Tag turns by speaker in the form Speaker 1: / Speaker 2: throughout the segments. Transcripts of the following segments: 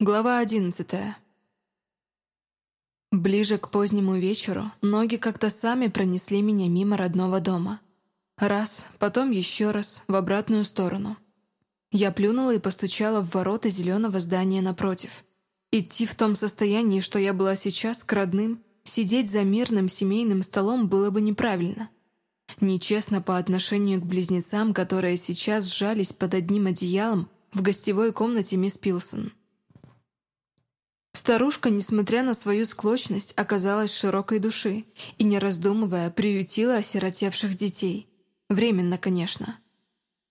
Speaker 1: Глава одиннадцатая. Ближе к позднему вечеру ноги как-то сами пронесли меня мимо родного дома. Раз, потом еще раз, в обратную сторону. Я плюнула и постучала в ворота зеленого здания напротив. Идти в том состоянии, что я была сейчас, к родным, сидеть за мирным семейным столом было бы неправильно. Нечестно по отношению к близнецам, которые сейчас сжались под одним одеялом в гостевой комнате мисс Пилсон. Старушка, несмотря на свою склочность, оказалась широкой души и, не раздумывая, приютила осиротевших детей. Временно, конечно.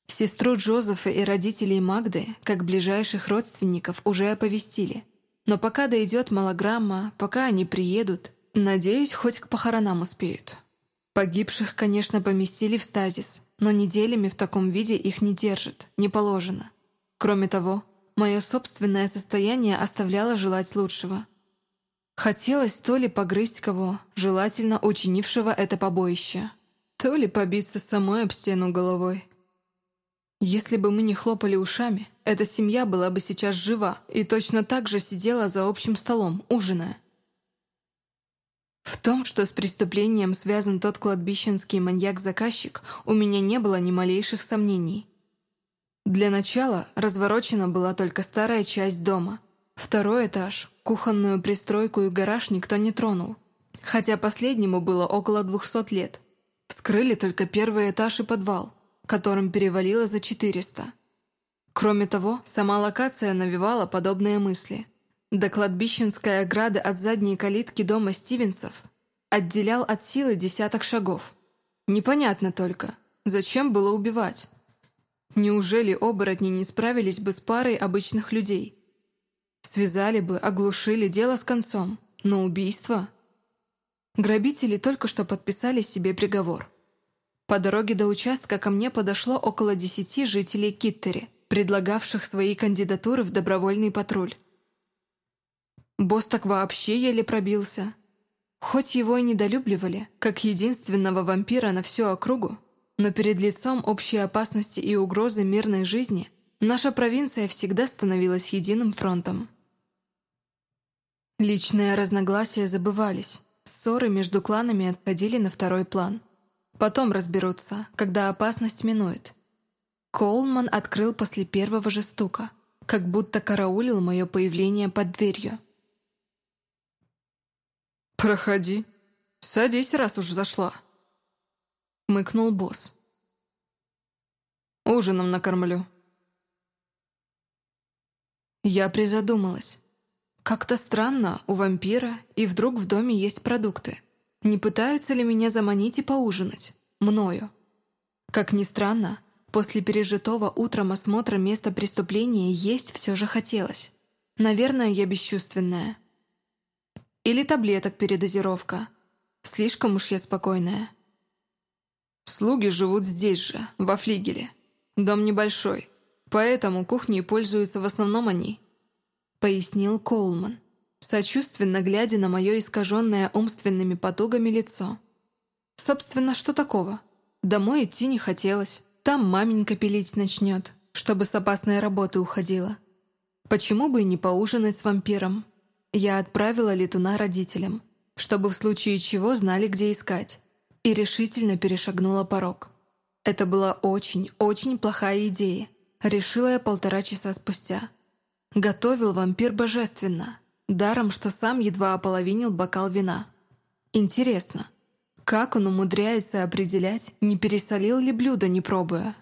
Speaker 1: Сестру Джозефа и родителей Магды, как ближайших родственников, уже оповестили. Но пока дойдет малограмма, пока они приедут, надеюсь, хоть к похоронам успеют. Погибших, конечно, поместили в стазис, но неделями в таком виде их не держат, не положено. Кроме того, Мое собственное состояние оставляло желать лучшего. Хотелось то ли погрызть кого, желательно учинившего это побоище, то ли побиться самой об стену головой. Если бы мы не хлопали ушами, эта семья была бы сейчас жива и точно так же сидела за общим столом, ужиная. В том, что с преступлением связан тот кладбищенский маньяк-заказчик, у меня не было ни малейших сомнений. Для начала разворочена была только старая часть дома. Второй этаж, кухонную пристройку и гараж никто не тронул. Хотя последнему было около двухсот лет. Вскрыли только первый этаж и подвал, которым перевалило за 400. Кроме того, сама локация навевала подобные мысли. До кладбищенской ограды от задней калитки дома Стивенсов отделял от силы десяток шагов. Непонятно только, зачем было убивать? Неужели оборотни не справились бы с парой обычных людей? Связали бы, оглушили дело с концом. Но убийство? Грабители только что подписали себе приговор. По дороге до участка ко мне подошло около десяти жителей Киттери, предлагавших свои кандидатуры в добровольный патруль. Босс так вообще еле пробился. Хоть его и недолюбливали, как единственного вампира на всю округу, но перед лицом общей опасности и угрозы мирной жизни наша провинция всегда становилась единым фронтом. Личные разногласия забывались, ссоры между кланами отходили на второй план. Потом разберутся, когда опасность минует. Коулман открыл после первого же стука, как будто караулил мое появление под дверью.
Speaker 2: «Проходи. Садись, раз уж зашла».
Speaker 1: — мыкнул босс.
Speaker 2: «Ужином накормлю».
Speaker 1: Я призадумалась. Как-то странно, у вампира, и вдруг в доме есть продукты. Не пытаются ли меня заманить и поужинать? Мною. Как ни странно, после пережитого утром осмотра места преступления есть все же хотелось. Наверное, я бесчувственная. Или таблеток передозировка. Слишком уж я спокойная.
Speaker 2: Слуги живут здесь же, во флигеле. Дом небольшой, поэтому кухней пользуются в основном они», —
Speaker 1: пояснил Коулман, сочувственно глядя на мое искаженное умственными потугами лицо. «Собственно, что такого? Домой идти не хотелось. Там маменька пилить начнет, чтобы с опасной работы уходила. Почему бы и не поужинать с вампиром? Я отправила летуна родителям, чтобы в случае чего знали, где искать и решительно перешагнула порог. Это была очень-очень плохая идея, решила я полтора часа спустя. Готовил вампир божественно, даром, что сам едва ополовинил бокал вина. Интересно, как он умудряется определять, не пересолил ли блюдо, не пробуя?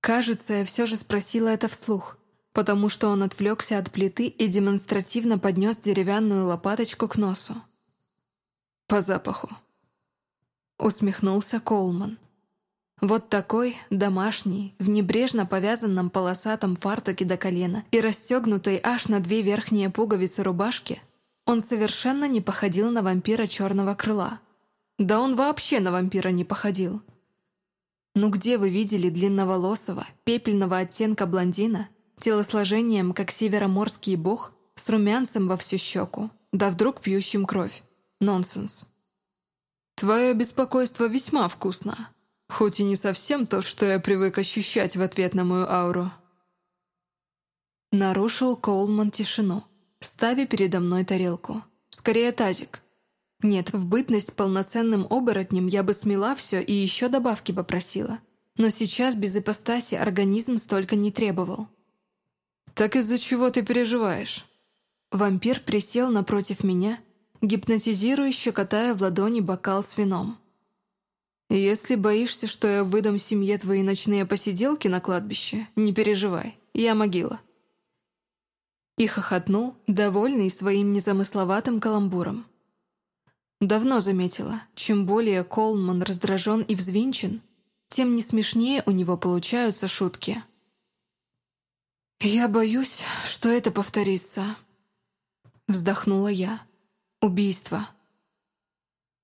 Speaker 1: Кажется, я все же спросила это вслух, потому что он отвлекся от плиты и демонстративно поднес деревянную лопаточку к носу.
Speaker 2: «По запаху»,
Speaker 1: усмехнулся Колман. Вот такой, домашний, в небрежно повязанном полосатом фартуке до колена и расстегнутой аж на две верхние пуговицы рубашки, он совершенно не походил на вампира черного крыла. Да он вообще на вампира не походил. Ну где вы видели длинноволосого, пепельного оттенка блондина, телосложением, как североморский бог, с румянцем во всю щеку, да вдруг пьющим кровь? Нонсенс.
Speaker 2: «Твое беспокойство весьма вкусно, хоть и не совсем то, что я привык ощущать в ответ на мою ауру».
Speaker 1: Нарушил Коулман тишину, ставя передо мной тарелку. Скорее тазик. Нет, в бытность полноценным оборотнем я бы смела все и еще добавки попросила. Но сейчас без ипостаси организм столько не требовал.
Speaker 2: «Так из-за чего ты переживаешь?»
Speaker 1: Вампир присел напротив меня, гипнотизирующе катая в ладони бокал с вином.
Speaker 2: «Если боишься, что я выдам семье твои ночные посиделки на кладбище, не переживай, я могила».
Speaker 1: И хохотнул, довольный своим незамысловатым каламбуром. Давно заметила, чем более Колман раздражен и взвинчен, тем не смешнее у него получаются шутки. «Я боюсь, что это повторится», — вздохнула я. «Убийство».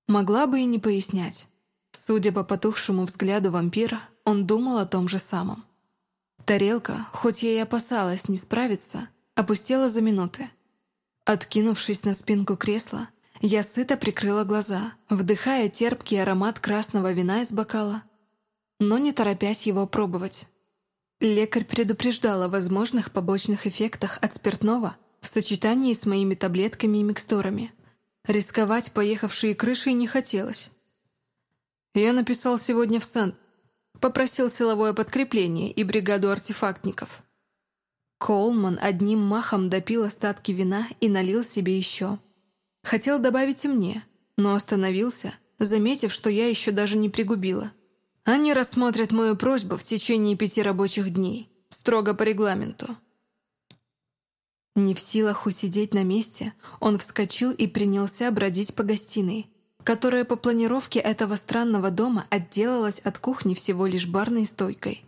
Speaker 1: Могла бы и не пояснять. Судя по потухшему взгляду вампира, он думал о том же самом. Тарелка, хоть я и опасалась не справиться, опустела за минуты. Откинувшись на спинку кресла, я сыто прикрыла глаза, вдыхая терпкий аромат красного вина из бокала, но не торопясь его пробовать. Лекарь предупреждал о возможных побочных эффектах от спиртного в сочетании с моими таблетками и микстурами. Рисковать поехавшей крышей не хотелось.
Speaker 2: Я написал сегодня в Сан. Попросил силовое подкрепление и бригаду артефактников.
Speaker 1: Коулман одним махом допил остатки вина и налил себе еще. Хотел добавить и мне, но остановился, заметив, что я еще даже не пригубила.
Speaker 2: Они рассмотрят мою просьбу в течение пяти рабочих дней, строго по регламенту.
Speaker 1: Не в силах усидеть на месте, он вскочил и принялся бродить по гостиной, которая по планировке этого странного дома отделалась от кухни всего лишь барной стойкой.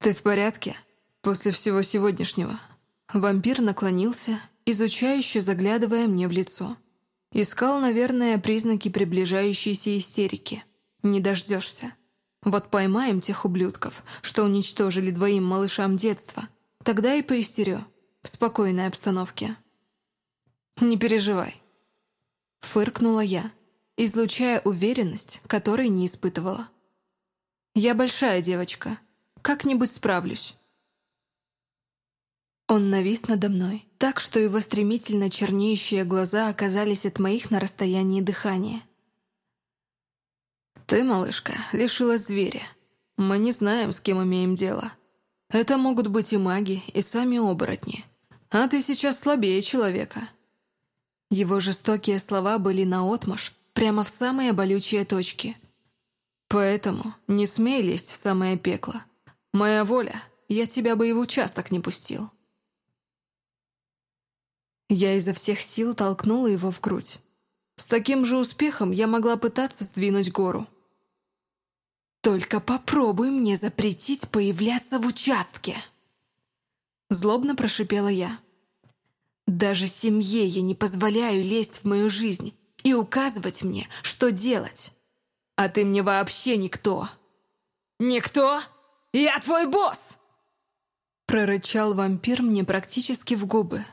Speaker 2: «Ты в порядке? После всего сегодняшнего?»
Speaker 1: Вампир наклонился, изучающе заглядывая мне в лицо. Искал, наверное, признаки приближающейся истерики. Не дождешься. Вот поймаем тех ублюдков, что уничтожили двоим малышам детства. Тогда и поистерю. В спокойной обстановке.
Speaker 2: «Не переживай.
Speaker 1: Фыркнула я, излучая уверенность, которой не испытывала. «Я большая девочка. Как-нибудь справлюсь». Он навис надо мной, так что его стремительно чернеющие глаза оказались от моих на расстоянии дыхания.
Speaker 2: «Ты, малышка, лишилась зверя. Мы не знаем, с кем имеем дело. Это могут быть и маги, и сами оборотни. А ты сейчас слабее человека.
Speaker 1: Его жестокие слова были наотмашь, прямо в самые болючие точки.
Speaker 2: «Поэтому не смей лезть в самое пекло. Моя воля, я тебя бы и в участок не пустил».
Speaker 1: Я изо всех сил толкнула его в грудь. С таким же успехом я могла пытаться сдвинуть гору. «Только попробуй мне запретить появляться в участке!» Злобно прошипела я. Даже семье я не позволяю лезть в мою жизнь и указывать мне, что делать. А ты мне вообще никто.
Speaker 2: Никто? Я твой босс!
Speaker 1: Прорычал вампир мне практически в губы.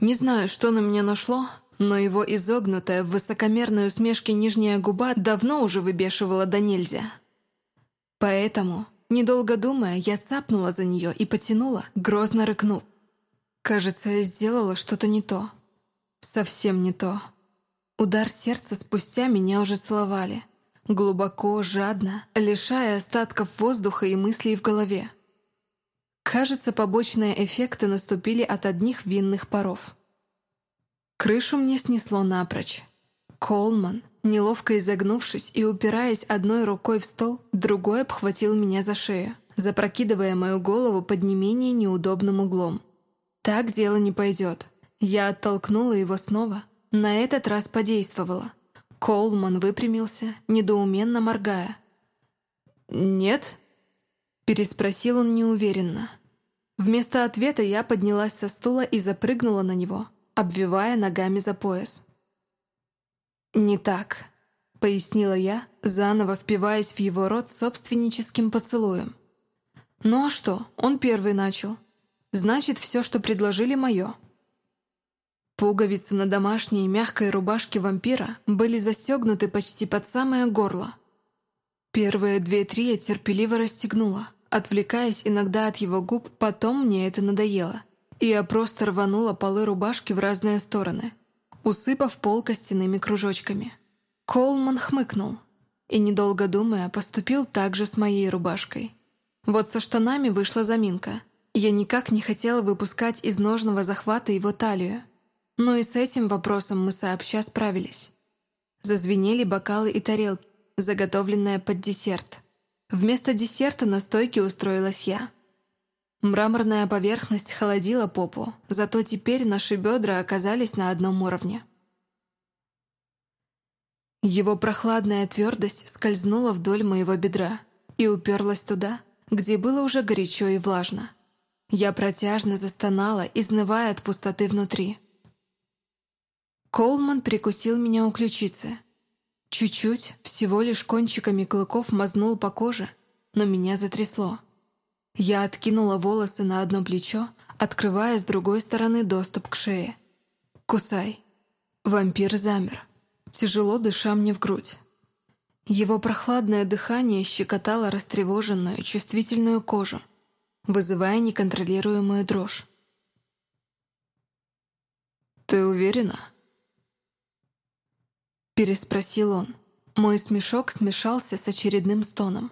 Speaker 1: Не знаю, что на меня нашло, но его изогнутая в высокомерной усмешке нижняя губа давно уже выбешивала до нельзя. Поэтому, недолго думая, я цапнула за нее и потянула, грозно рыкнув. Кажется, я сделала что-то не то. Совсем не то. Удар сердца спустя меня уже целовали. Глубоко, жадно, лишая остатков воздуха и мыслей в голове. Кажется, побочные эффекты наступили от одних винных паров. Крышу мне снесло напрочь. Колман, неловко изогнувшись и упираясь одной рукой в стол, другой обхватил меня за шею, запрокидывая мою голову под не менее неудобным углом. Так дело не пойдет. Я оттолкнула его снова. На этот раз подействовала. Коулман выпрямился, недоуменно моргая.
Speaker 2: «Нет?»
Speaker 1: Переспросил он неуверенно. Вместо ответа я поднялась со стула и запрыгнула на него, обвивая ногами за пояс. «Не так», — пояснила я, заново впиваясь в его рот собственническим поцелуем. «Ну а что, он первый начал. Значит, все, что предложили, мое. Пуговицы на домашней мягкой рубашке вампира были застегнуты почти под самое горло. Первые две-три я терпеливо расстегнула, отвлекаясь иногда от его губ, потом мне это надоело. И я просто рванула полы рубашки в разные стороны, усыпав пол костяными кружочками. Колман хмыкнул и, недолго думая, поступил так же с моей рубашкой. Вот со штанами вышла заминка. Я никак не хотела выпускать из ножного захвата его талию. Но и с этим вопросом мы сообща справились. Зазвенели бокалы и тарелки, заготовленные под десерт. Вместо десерта на стойке устроилась я. Мраморная поверхность холодила попу, зато теперь наши бедра оказались на одном уровне. Его прохладная твердость скользнула вдоль моего бедра и уперлась туда, где было уже горячо и влажно. Я протяжно застонала, изнывая от пустоты внутри. Колман прикусил меня у ключицы. Чуть-чуть, всего лишь кончиками клыков мазнул по коже, но меня затрясло. Я откинула волосы на одно плечо, открывая с другой стороны доступ к шее. «Кусай». Вампир замер, тяжело дыша мне в грудь. Его прохладное дыхание щекотало растревоженную, чувствительную кожу, вызывая неконтролируемую дрожь. «Ты уверена?» Переспросил он. Мой смешок смешался с очередным стоном.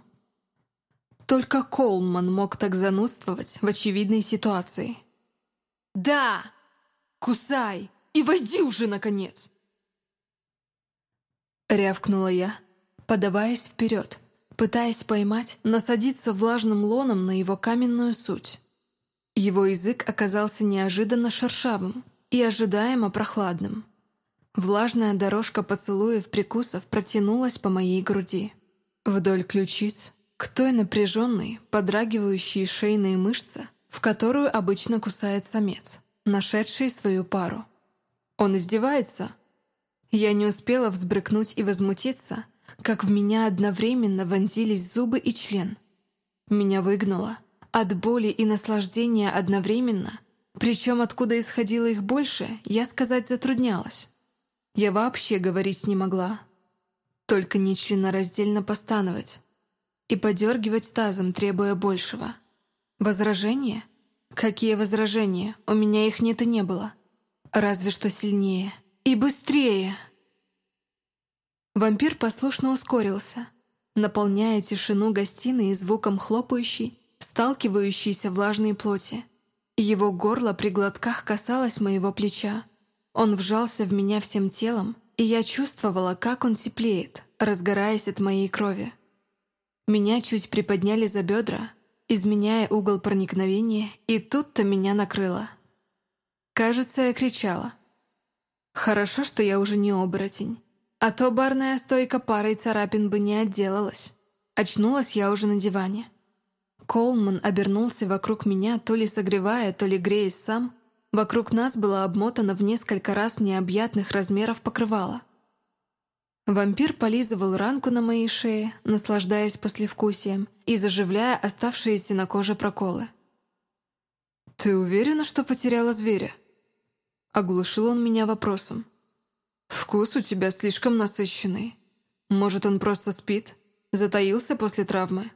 Speaker 1: Только Колман мог так занудствовать в очевидной ситуации. «Да! Кусай! И войди уже, наконец!» Рявкнула я, подаваясь вперед, пытаясь поймать, насадиться влажным лоном на его каменную суть. Его язык оказался неожиданно шершавым и ожидаемо прохладным. Влажная дорожка поцелуев прикусов протянулась по моей груди. Вдоль ключиц, к той напряженной, подрагивающей шейной мышце, в которую обычно кусает самец, нашедший свою пару. Он издевается? Я не успела взбрыкнуть и возмутиться, как в меня одновременно вонзились зубы и член. Меня выгнуло. От боли и наслаждения одновременно, причем откуда исходило их больше, я сказать затруднялась. Я вообще говорить не могла. Только не членораздельно постановать и подергивать тазом, требуя большего. Возражения? Какие возражения? У меня их нет и не было. Разве что сильнее. И быстрее! Вампир послушно ускорился, наполняя тишину гостиной звуком хлопающей, сталкивающейся влажной плоти. Его горло при глотках касалось моего плеча. Он вжался в меня всем телом, и я чувствовала, как он теплеет, разгораясь от моей крови. Меня чуть приподняли за бедра, изменяя угол проникновения, и тут-то меня накрыло. Кажется, я кричала. Хорошо, что я уже не оборотень, а то барная стойка парой царапин бы не отделалась. Очнулась я уже на диване. Колман обернулся вокруг меня, то ли согревая, то ли греясь сам. Вокруг нас было обмотано в несколько раз необъятных размеров покрывало. Вампир полизывал ранку на моей шее, наслаждаясь послевкусием и заживляя оставшиеся на коже проколы. «Ты уверена, что потеряла зверя?» Оглушил он меня вопросом. «Вкус у тебя слишком насыщенный. Может, он просто спит? Затаился после травмы?»